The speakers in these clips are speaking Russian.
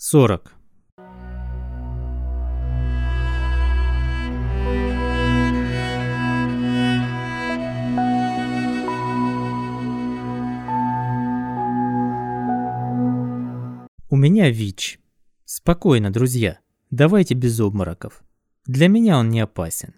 40. У меня ВИЧ. Спокойно, друзья. Давайте без обмороков. Для меня он не опасен.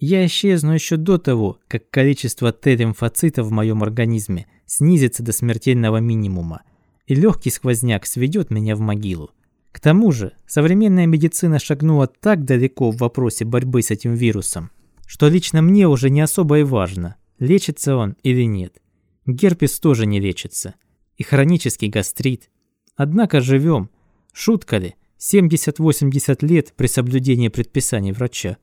Я исчезну еще до того, как количество Т-лимфоцитов в моем организме снизится до смертельного минимума, и легкий сквозняк сведет меня в могилу. К тому же, современная медицина шагнула так далеко в вопросе борьбы с этим вирусом, что лично мне уже не особо и важно, лечится он или нет. Герпес тоже не лечится. И хронический гастрит. Однако живем. Шутка ли? 70-80 лет при соблюдении предписаний врача.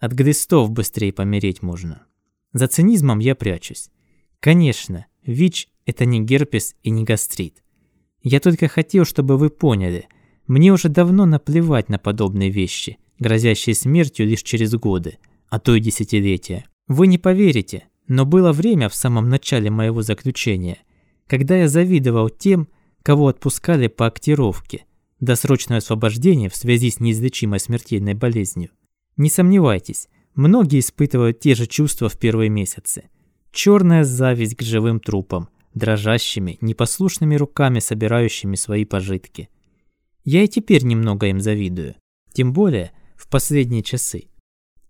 От глистов быстрее помереть можно. За цинизмом я прячусь. Конечно, ВИЧ – это не герпес и не гастрит. Я только хотел, чтобы вы поняли, мне уже давно наплевать на подобные вещи, грозящие смертью лишь через годы, а то и десятилетия. Вы не поверите, но было время в самом начале моего заключения, когда я завидовал тем, кого отпускали по актировке, досрочное освобождение в связи с неизлечимой смертельной болезнью. Не сомневайтесь, многие испытывают те же чувства в первые месяцы. Черная зависть к живым трупам, дрожащими, непослушными руками собирающими свои пожитки. Я и теперь немного им завидую, тем более в последние часы.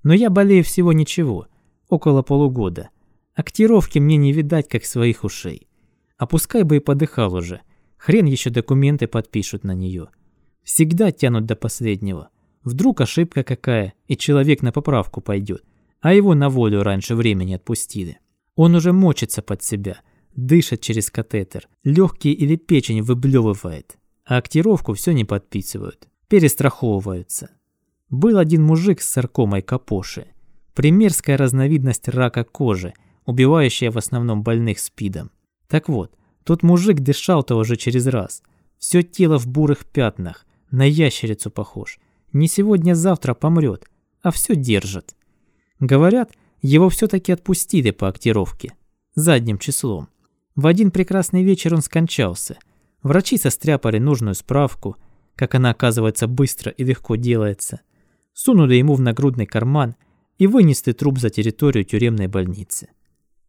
Но я болею всего ничего, около полугода. Актировки мне не видать, как своих ушей. А пускай бы и подыхал уже, хрен еще документы подпишут на нее. Всегда тянут до последнего. Вдруг ошибка какая, и человек на поправку пойдет, а его на волю раньше времени отпустили. Он уже мочится под себя, дышит через катетер, легкие или печень выблевывает, а актировку все не подписывают, перестраховываются. Был один мужик с саркомой капоши, примерская разновидность рака кожи, убивающая в основном больных СПИДом. Так вот, тот мужик дышал-то уже через раз, все тело в бурых пятнах, на ящерицу похож – не сегодня-завтра помрет, а все держит. Говорят, его все-таки отпустили по актировке. Задним числом. В один прекрасный вечер он скончался. Врачи состряпали нужную справку, как она, оказывается, быстро и легко делается. Сунули ему в нагрудный карман и вынесли труп за территорию тюремной больницы.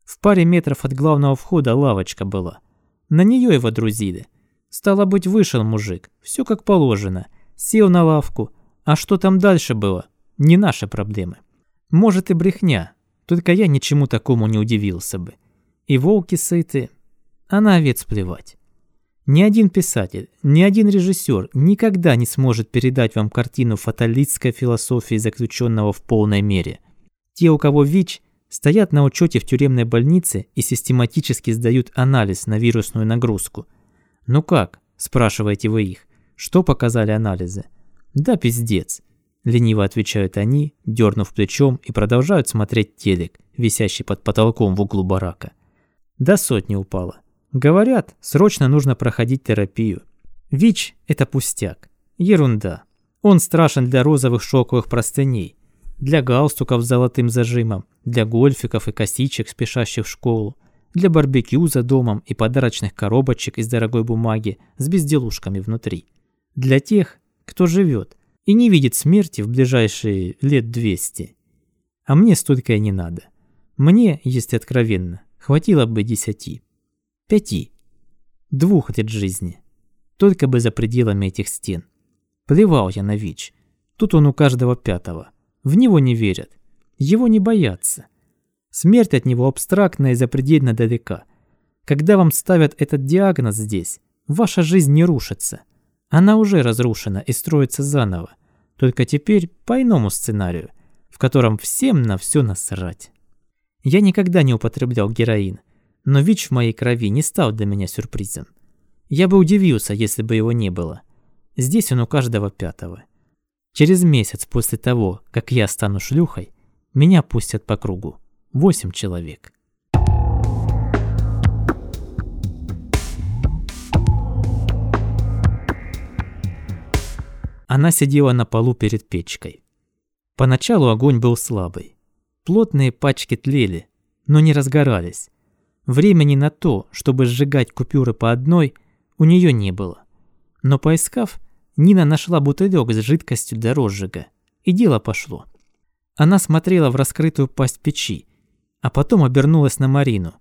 В паре метров от главного входа лавочка была. На нее его друзили. Стало быть, вышел мужик, все как положено. Сел на лавку, а что там дальше было, не наши проблемы. Может и брехня, только я ничему такому не удивился бы. И волки сыты, а на овец плевать. Ни один писатель, ни один режиссер никогда не сможет передать вам картину фаталистской философии заключенного в полной мере. Те, у кого ВИЧ, стоят на учете в тюремной больнице и систематически сдают анализ на вирусную нагрузку. «Ну как?» – спрашиваете вы их. Что показали анализы? «Да пиздец», – лениво отвечают они, дернув плечом и продолжают смотреть телек, висящий под потолком в углу барака. До сотни упало. Говорят, срочно нужно проходить терапию. ВИЧ – это пустяк. Ерунда. Он страшен для розовых шоковых простыней, для галстуков с золотым зажимом, для гольфиков и косичек, спешащих в школу, для барбекю за домом и подарочных коробочек из дорогой бумаги с безделушками внутри. Для тех, кто живет и не видит смерти в ближайшие лет 200. А мне столько и не надо. Мне, если откровенно, хватило бы десяти. Пяти. Двух лет жизни. Только бы за пределами этих стен. Плевал я на ВИЧ. Тут он у каждого пятого. В него не верят. Его не боятся. Смерть от него абстрактна и запредельно далека. Когда вам ставят этот диагноз здесь, ваша жизнь не рушится. Она уже разрушена и строится заново, только теперь по иному сценарию, в котором всем на все насрать. Я никогда не употреблял героин, но ВИЧ в моей крови не стал для меня сюрпризом. Я бы удивился, если бы его не было. Здесь он у каждого пятого. Через месяц после того, как я стану шлюхой, меня пустят по кругу. Восемь человек. Она сидела на полу перед печкой. Поначалу огонь был слабый. Плотные пачки тлели, но не разгорались. Времени на то, чтобы сжигать купюры по одной, у нее не было. Но поискав, Нина нашла бутылек с жидкостью для розжига. И дело пошло. Она смотрела в раскрытую пасть печи, а потом обернулась на Марину.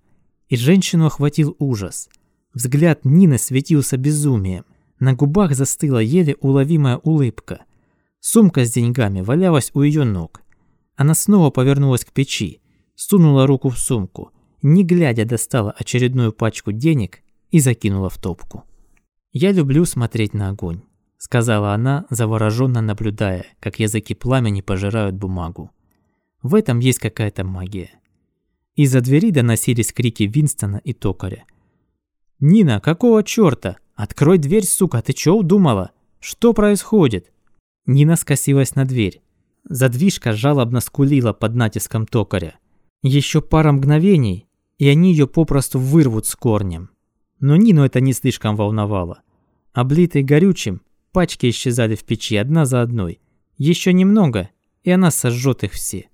И женщину охватил ужас. Взгляд Нины светился безумием. На губах застыла еле уловимая улыбка. Сумка с деньгами валялась у ее ног. Она снова повернулась к печи, сунула руку в сумку, не глядя достала очередную пачку денег и закинула в топку. «Я люблю смотреть на огонь», — сказала она, завороженно наблюдая, как языки пламени пожирают бумагу. В этом есть какая-то магия. Из-за двери доносились крики Винстона и токаря. «Нина, какого чёрта? Открой дверь, сука, ты чё удумала? Что происходит?» Нина скосилась на дверь. Задвижка жалобно скулила под натиском токаря. Еще пара мгновений, и они ее попросту вырвут с корнем. Но Нину это не слишком волновало. Облитые горючим, пачки исчезали в печи одна за одной. Еще немного, и она сожжет их все.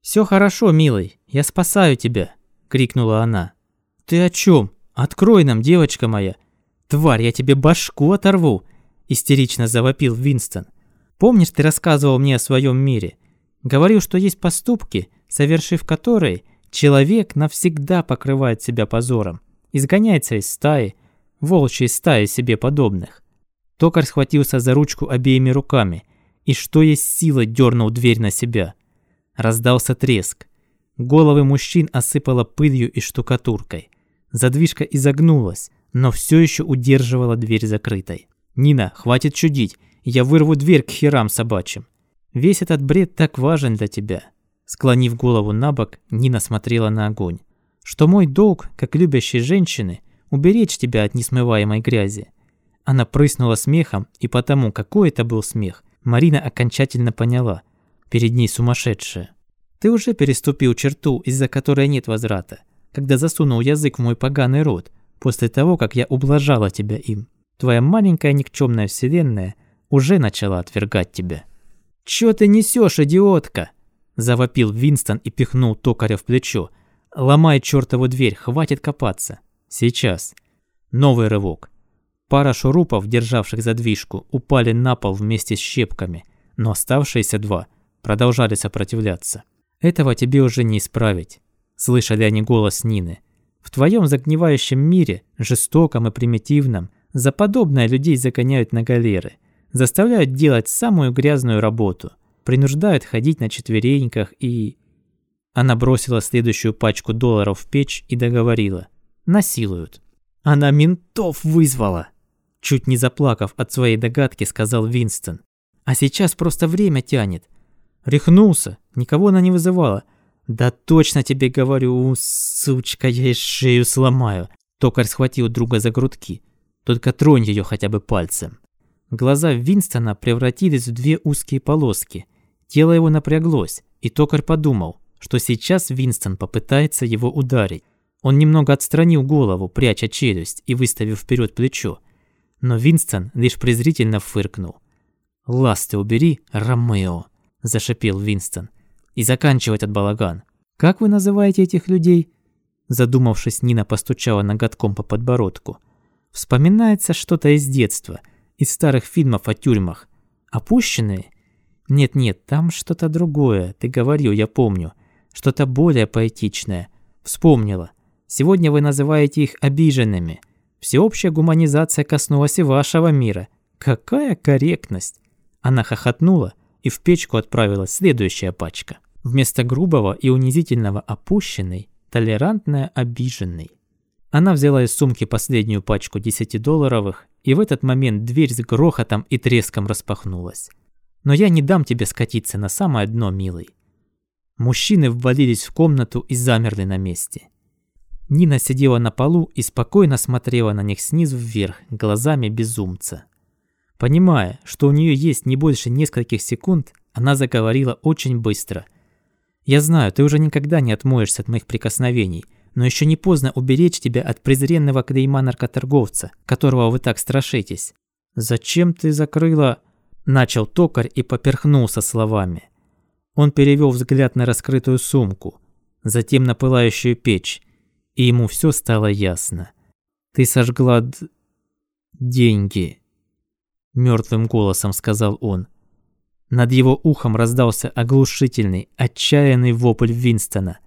«Все хорошо, милый, я спасаю тебя!» – крикнула она. «Ты о чем? Открой нам, девочка моя!» «Тварь, я тебе башку оторву!» – истерично завопил Винстон. «Помнишь, ты рассказывал мне о своем мире? Говорил, что есть поступки, совершив которые, человек навсегда покрывает себя позором, изгоняется из стаи, волчьей стаи себе подобных». Токарь схватился за ручку обеими руками и что есть сила дернул дверь на себя. Раздался треск. Головы мужчин осыпало пылью и штукатуркой. Задвижка изогнулась, но все еще удерживала дверь закрытой. «Нина, хватит чудить, я вырву дверь к херам собачьим. Весь этот бред так важен для тебя». Склонив голову на бок, Нина смотрела на огонь. «Что мой долг, как любящей женщины, уберечь тебя от несмываемой грязи». Она прыснула смехом, и потому, какой это был смех, Марина окончательно поняла. Перед ней сумасшедшая. Ты уже переступил черту, из-за которой нет возврата, когда засунул язык в мой поганый рот, после того, как я ублажала тебя им. Твоя маленькая никчемная вселенная уже начала отвергать тебя. «Чё ты несешь, идиотка?» Завопил Винстон и пихнул токаря в плечо. «Ломай чертову дверь, хватит копаться. Сейчас». Новый рывок. Пара шурупов, державших задвижку, упали на пол вместе с щепками, но оставшиеся два – продолжали сопротивляться. «Этого тебе уже не исправить», – слышали они голос Нины. «В твоем загнивающем мире, жестоком и примитивном, за подобное людей загоняют на галеры, заставляют делать самую грязную работу, принуждают ходить на четвереньках и...» Она бросила следующую пачку долларов в печь и договорила. «Насилуют». «Она ментов вызвала!» Чуть не заплакав от своей догадки, сказал Винстон. «А сейчас просто время тянет. Рехнулся, никого она не вызывала. Да точно тебе говорю, сучка, я ей шею сломаю. Токарь схватил друга за грудки. Только тронь ее хотя бы пальцем. Глаза Винстона превратились в две узкие полоски. Тело его напряглось, и токарь подумал, что сейчас Винстон попытается его ударить. Он немного отстранил голову, пряча челюсть и выставив вперед плечо. Но Винстон лишь презрительно фыркнул. «Ласты убери, Ромео!» – зашипел Винстон. «И заканчивай этот балаган. Как вы называете этих людей?» Задумавшись, Нина постучала ноготком по подбородку. «Вспоминается что-то из детства, из старых фильмов о тюрьмах. Опущенные? Нет-нет, там что-то другое, ты говорил, я помню. Что-то более поэтичное. Вспомнила. Сегодня вы называете их обиженными. Всеобщая гуманизация коснулась и вашего мира. Какая корректность!» Она хохотнула, и в печку отправилась следующая пачка. Вместо грубого и унизительного «опущенный» – толерантная «обиженный». Она взяла из сумки последнюю пачку 10-долларовых, и в этот момент дверь с грохотом и треском распахнулась. «Но я не дам тебе скатиться на самое дно, милый». Мужчины ввалились в комнату и замерли на месте. Нина сидела на полу и спокойно смотрела на них снизу вверх, глазами безумца. Понимая, что у нее есть не больше нескольких секунд, она заговорила очень быстро. «Я знаю, ты уже никогда не отмоешься от моих прикосновений, но еще не поздно уберечь тебя от презренного клейма наркоторговца, которого вы так страшитесь. Зачем ты закрыла...» Начал токарь и поперхнулся словами. Он перевел взгляд на раскрытую сумку, затем на пылающую печь, и ему все стало ясно. «Ты сожгла д... деньги». мертвым голосом сказал он. Над его ухом раздался оглушительный, отчаянный вопль Винстона.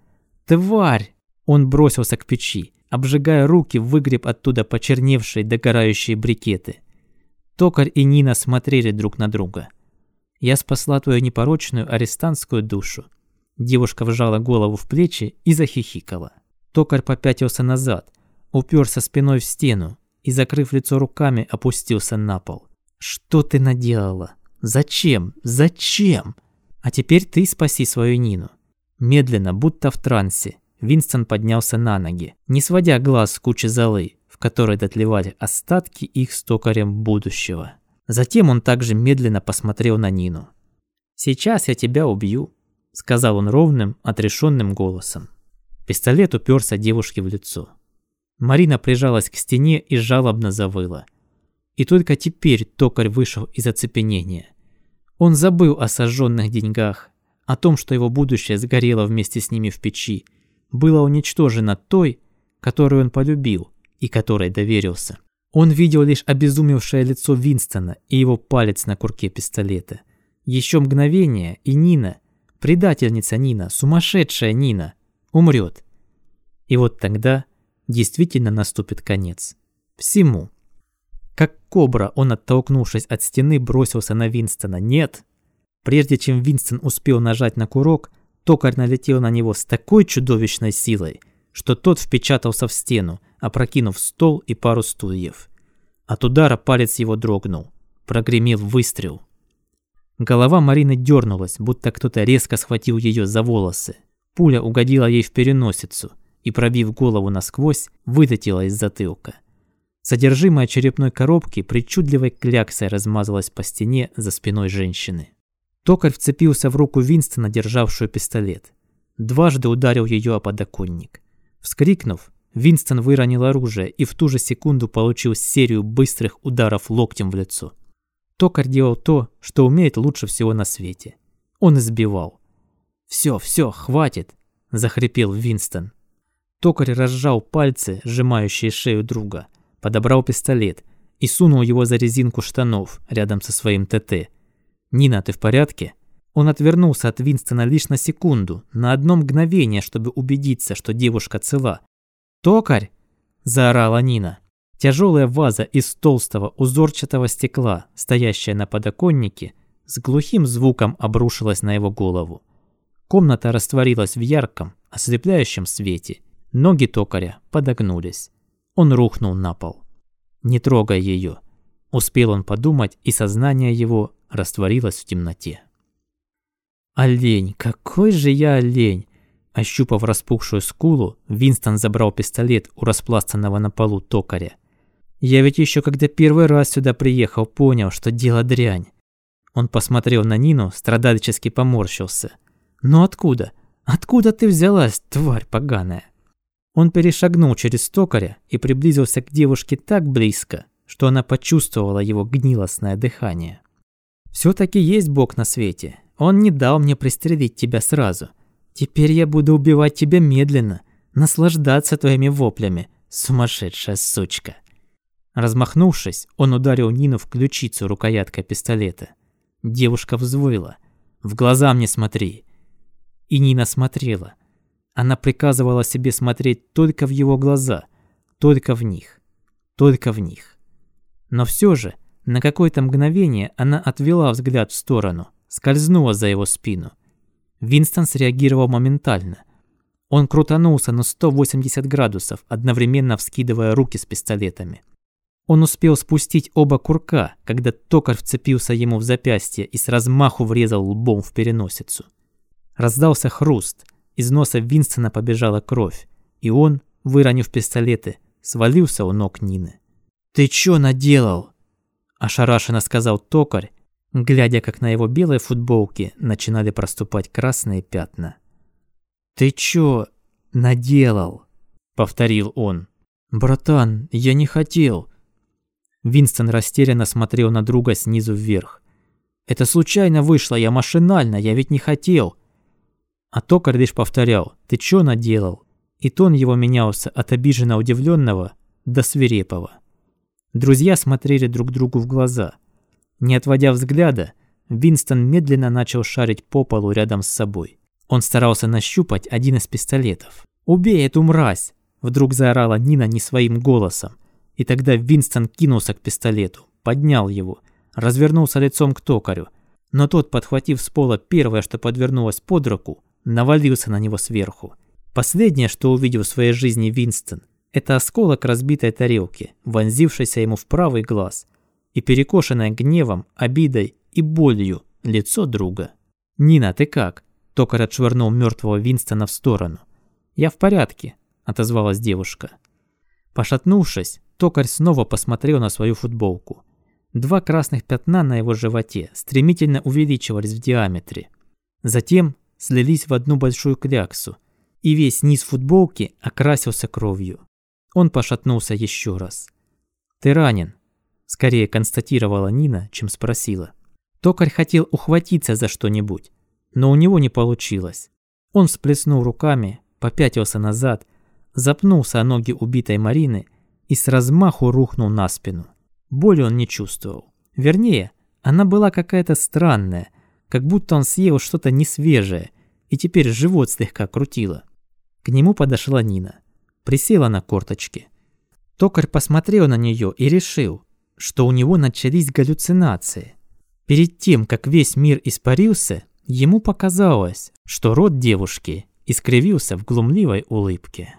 «Тварь!» Он бросился к печи, обжигая руки, выгреб оттуда почерневшие догорающие брикеты. Токарь и Нина смотрели друг на друга. «Я спасла твою непорочную арестантскую душу». Девушка вжала голову в плечи и захихикала. Токарь попятился назад, уперся спиной в стену и, закрыв лицо руками, опустился на пол. «Что ты наделала? Зачем? Зачем? А теперь ты спаси свою Нину». Медленно, будто в трансе, Винстон поднялся на ноги, не сводя глаз с кучи золы, которой дотлевали остатки их с токарем будущего. Затем он также медленно посмотрел на Нину. «Сейчас я тебя убью», — сказал он ровным, отрешенным голосом. Пистолет уперся девушке в лицо. Марина прижалась к стене и жалобно завыла. И только теперь токарь вышел из оцепенения. Он забыл о сожженных деньгах, о том, что его будущее сгорело вместе с ними в печи, было уничтожено той, которую он полюбил и которой доверился. Он видел лишь обезумевшее лицо Винстона и его палец на курке пистолета. Еще мгновение, и Нина, предательница Нина, сумасшедшая Нина, умрет. И вот тогда действительно наступит конец. Всему. Как кобра, он, оттолкнувшись от стены, бросился на Винстона. «Нет!» Прежде чем Винстон успел нажать на курок, токарь налетел на него с такой чудовищной силой, что тот впечатался в стену, опрокинув стол и пару стульев. От удара палец его дрогнул. Прогремел выстрел. Голова Марины дернулась, будто кто-то резко схватил ее за волосы. Пуля угодила ей в переносицу и, пробив голову насквозь, вылетела из затылка. Содержимое черепной коробки причудливой кляксой размазалось по стене за спиной женщины. Токарь вцепился в руку Винстона, державшую пистолет. Дважды ударил ее о подоконник. Вскрикнув, Винстон выронил оружие и в ту же секунду получил серию быстрых ударов локтем в лицо. Токарь делал то, что умеет лучше всего на свете. Он избивал. «Все, все, хватит!» – захрипел Винстон. Токарь разжал пальцы, сжимающие шею друга – подобрал пистолет и сунул его за резинку штанов рядом со своим ТТ. «Нина, ты в порядке?» Он отвернулся от Винстона лишь на секунду, на одно мгновение, чтобы убедиться, что девушка цела. «Токарь!» – заорала Нина. Тяжелая ваза из толстого узорчатого стекла, стоящая на подоконнике, с глухим звуком обрушилась на его голову. Комната растворилась в ярком, ослепляющем свете. Ноги токаря подогнулись. Он рухнул на пол. «Не трогай ее!» Успел он подумать, и сознание его растворилось в темноте. «Олень! Какой же я олень!» Ощупав распухшую скулу, Винстон забрал пистолет у распластанного на полу токаря. «Я ведь еще когда первый раз сюда приехал, понял, что дело дрянь». Он посмотрел на Нину, страдальчески поморщился. «Ну откуда? Откуда ты взялась, тварь поганая?» Он перешагнул через токаря и приблизился к девушке так близко, что она почувствовала его гнилостное дыхание. «Все-таки есть Бог на свете. Он не дал мне пристрелить тебя сразу. Теперь я буду убивать тебя медленно, наслаждаться твоими воплями, сумасшедшая сучка». Размахнувшись, он ударил Нину в ключицу рукояткой пистолета. Девушка взвыла. «В глаза мне смотри!» И Нина смотрела, она приказывала себе смотреть только в его глаза, только в них, только в них. Но все же, на какое-то мгновение она отвела взгляд в сторону, скользнула за его спину. Винстон среагировал моментально. Он крутанулся на 180 градусов, одновременно вскидывая руки с пистолетами. Он успел спустить оба курка, когда токарь вцепился ему в запястье и с размаху врезал лбом в переносицу. Раздался хруст, из носа Винстона побежала кровь, и он, выронив пистолеты, свалился у ног Нины. «Ты чё наделал?» – ошарашенно сказал токарь, глядя, как на его белой футболке начинали проступать красные пятна. «Ты чё наделал?» – повторил он. «Братан, я не хотел». Винстон растерянно смотрел на друга снизу вверх. «Это случайно вышло, я машинально, я ведь не хотел. А токарь лишь повторял «Ты чё наделал?» И тон его менялся от обиженно удивленного до свирепого. Друзья смотрели друг другу в глаза. Не отводя взгляда, Винстон медленно начал шарить по полу рядом с собой. Он старался нащупать один из пистолетов. «Убей эту мразь!» – вдруг заорала Нина не своим голосом. И тогда Винстон кинулся к пистолету, поднял его, развернулся лицом к токарю. Но тот, подхватив с пола первое, что подвернулось под руку, навалился на него сверху. Последнее, что увидел в своей жизни Винстон, это осколок разбитой тарелки, вонзившийся ему в правый глаз и перекошенное гневом, обидой и болью лицо друга. «Нина, ты как?» Токарь отшвырнул мертвого Винстона в сторону. «Я в порядке», – отозвалась девушка. Пошатнувшись, токарь снова посмотрел на свою футболку. Два красных пятна на его животе стремительно увеличивались в диаметре. Затем слились в одну большую кляксу, и весь низ футболки окрасился кровью. Он пошатнулся еще раз. «Ты ранен», – скорее констатировала Нина, чем спросила. Токарь хотел ухватиться за что-нибудь, но у него не получилось. Он всплеснул руками, попятился назад, запнулся о ноги убитой Марины и с размаху рухнул на спину. Боли он не чувствовал. Вернее, она была какая-то странная, как будто он съел что-то несвежее, и теперь живот слегка крутило. К нему подошла Нина присела на корточки. Токарь посмотрел на нее и решил, что у него начались галлюцинации. Перед тем, как весь мир испарился, ему показалось, что рот девушки искривился в глумливой улыбке.